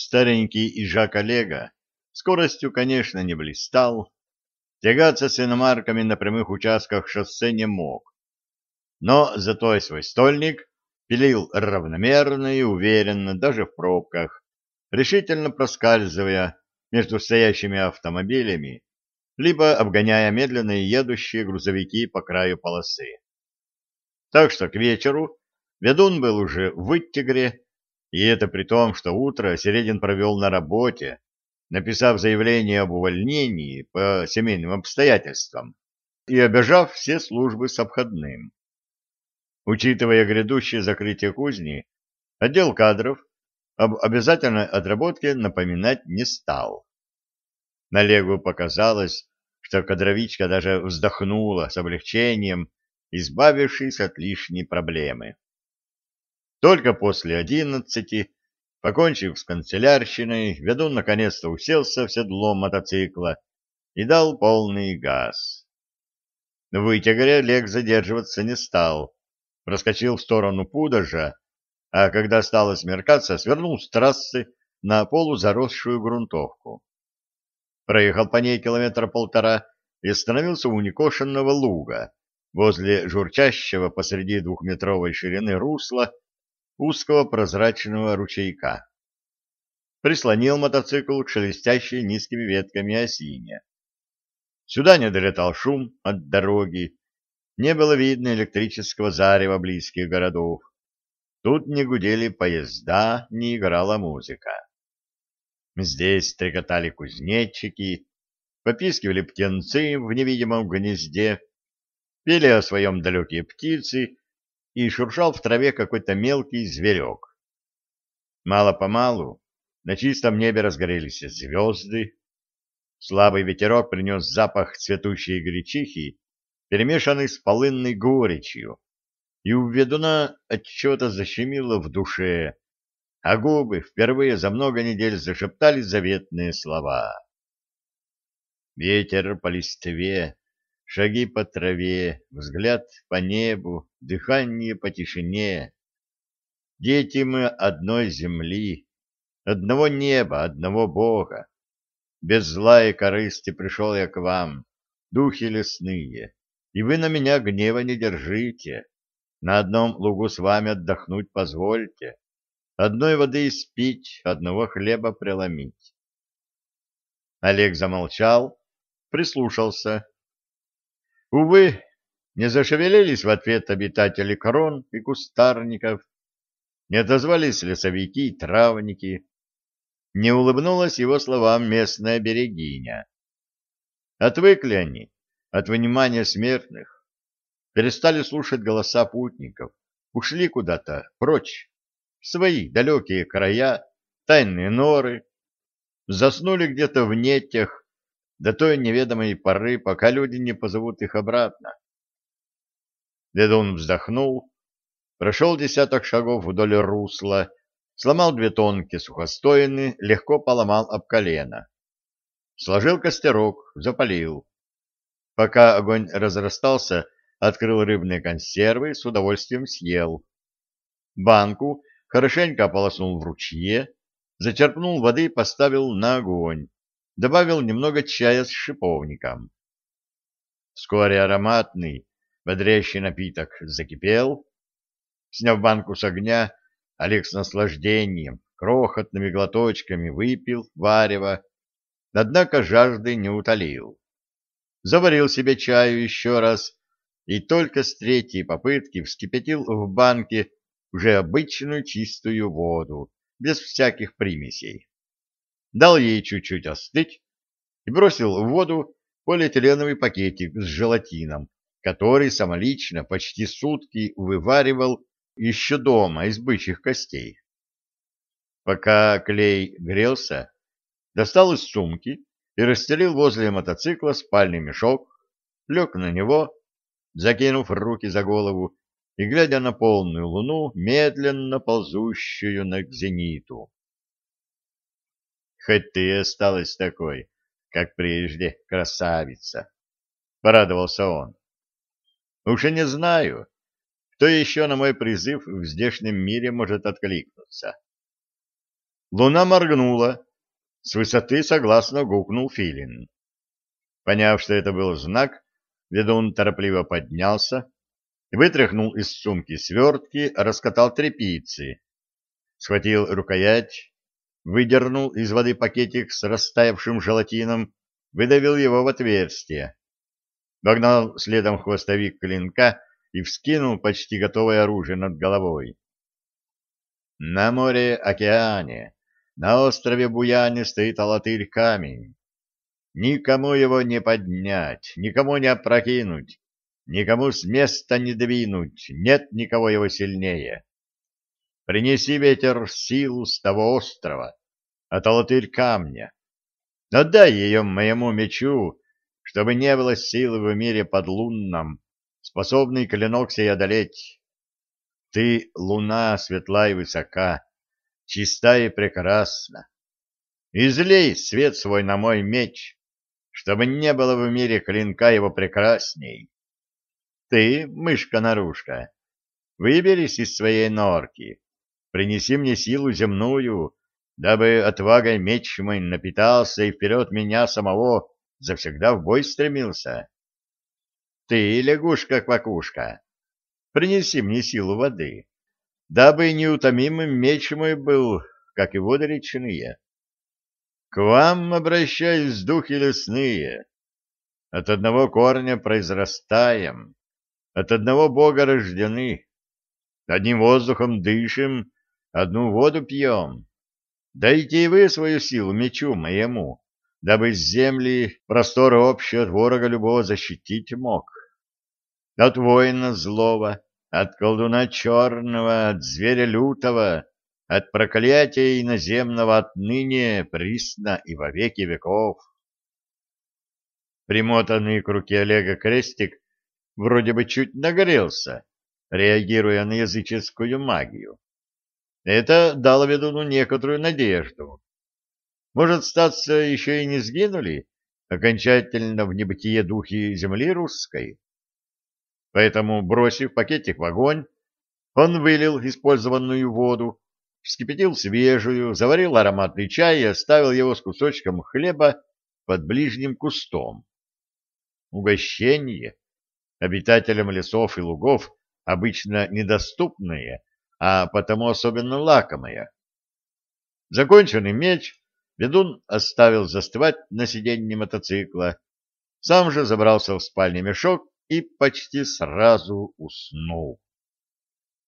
Старенький Ижак Олега скоростью, конечно, не блистал, тягаться с иномарками на прямых участках шоссе не мог, но зато свой стольник пилил равномерно и уверенно даже в пробках, решительно проскальзывая между стоящими автомобилями, либо обгоняя медленно едущие грузовики по краю полосы. Так что к вечеру ведун был уже в Иттигре, и это при том, что утро Середин провел на работе, написав заявление об увольнении по семейным обстоятельствам и обежав все службы с обходным. Учитывая грядущее закрытие кузни, отдел кадров об обязательной отработке напоминать не стал. Налегу показалось, что кадровичка даже вздохнула с облегчением, избавившись от лишней проблемы. Только после одиннадцати, покончив с канцелярщиной, ведун наконец-то уселся в седло мотоцикла и дал полный газ. В вытягоре Олег задерживаться не стал, проскочил в сторону Пудожа, а когда стало смеркаться, свернул с трассы на полузаросшую грунтовку. Проехал по ней километра полтора и остановился у некошенного луга возле журчащего посреди двухметровой ширины русла узкого прозрачного ручейка. Прислонил мотоцикл к шелестящей низкими ветками осине. Сюда не долетал шум от дороги, не было видно электрического зарева близких городов. Тут не гудели поезда, не играла музыка. Здесь стрекотали кузнечики, попискивали птенцы в невидимом гнезде, пели о своем далекие птицы и шуршал в траве какой-то мелкий зверек. Мало-помалу на чистом небе разгорелись звезды, слабый ветерок принес запах цветущей гречихи, перемешанный с полынной горечью, и у ведуна отчего-то защемило в душе, а губы впервые за много недель зашептали заветные слова. Ветер по листве Шаги по траве, взгляд по небу, дыхание по тишине. Дети мы одной земли, одного неба, одного Бога. Без зла и корысти пришел я к вам, духи лесные, и вы на меня гнева не держите. На одном лугу с вами отдохнуть позвольте, одной воды испить, одного хлеба преломить. Олег замолчал, прислушался. Увы, не зашевелились в ответ обитатели корон и кустарников, не отозвались лесовики и травники, не улыбнулась его словам местная берегиня. Отвыкли они от внимания смертных, перестали слушать голоса путников, ушли куда-то прочь, в свои далекие края, тайные норы, заснули где-то в нетях, до той неведомой поры, пока люди не позовут их обратно. Ведун вздохнул, прошел десяток шагов вдоль русла, сломал две тонкие сухостойны, легко поломал об колено. Сложил костерок, запалил. Пока огонь разрастался, открыл рыбные консервы, с удовольствием съел. Банку хорошенько ополоснул в ручье, зачерпнул воды и поставил на огонь добавил немного чая с шиповником. Вскоре ароматный, бодрящий напиток закипел. Сняв банку с огня, Олег с наслаждением, крохотными глоточками выпил варево, однако жажды не утолил. Заварил себе чаю еще раз и только с третьей попытки вскипятил в банке уже обычную чистую воду, без всяких примесей дал ей чуть-чуть остыть и бросил в воду полиэтиленовый пакетик с желатином, который самолично почти сутки вываривал еще дома из бычьих костей. Пока клей грелся, достал из сумки и расстелил возле мотоцикла спальный мешок, лег на него, закинув руки за голову и глядя на полную луну, медленно ползущую на к зениту. Хоть ты и осталась такой, как прежде, красавица, — порадовался он. Уж и не знаю, кто еще на мой призыв в здешнем мире может откликнуться. Луна моргнула. С высоты согласно гукнул Филин. Поняв, что это был знак, ведун торопливо поднялся, вытряхнул из сумки свертки, раскатал тряпицы, схватил рукоять, выдернул из воды пакетик с растаявшим желатином, выдавил его в отверстие. Догнал следом хвостовик клинка и вскинул почти готовое оружие над головой. На море-океане, на острове Буяне стоит алатырь камень. Никому его не поднять, никому не опрокинуть, никому с места не двинуть, нет никого его сильнее. Принеси ветер силу с того острова, от алатырь камня. Отдай ее моему мечу, чтобы не было силы в мире подлунном, способный клинок сей одолеть. Ты, луна, светла и высока, чиста и прекрасна. Излей свет свой на мой меч, чтобы не было в мире клинка его прекрасней. Ты, мышка-нарушка, выберись из своей норки, принеси мне силу земную, дабы отвагой меч мой напитался и вперед меня самого завсегда в бой стремился. Ты, лягушка-квакушка, принеси мне силу воды, дабы неутомимым меч мой был, как и воды речные. К вам обращаюсь, духи лесные, от одного корня произрастаем, от одного Бога рождены, одним воздухом дышим, одну воду пьем. Дайте и вы свою силу мечу моему, дабы с земли просторы общие от ворога любого защитить мог. От воина злого, от колдуна черного, от зверя лютого, от проклятия иноземного отныне присно и во веки веков. Примотанный к руке Олега крестик вроде бы чуть нагорелся, реагируя на языческую магию. Это дало ведуну некоторую надежду. Может, статься еще и не сгинули окончательно в небытие духи земли русской? Поэтому, бросив пакетик в огонь, он вылил использованную воду, вскипятил свежую, заварил ароматный чай и оставил его с кусочком хлеба под ближним кустом. Угощение обитателям лесов и лугов обычно недоступное, а потому особенно лакомое. Законченный меч Ведун оставил застывать на сиденье мотоцикла, сам же забрался в спальный мешок и почти сразу уснул.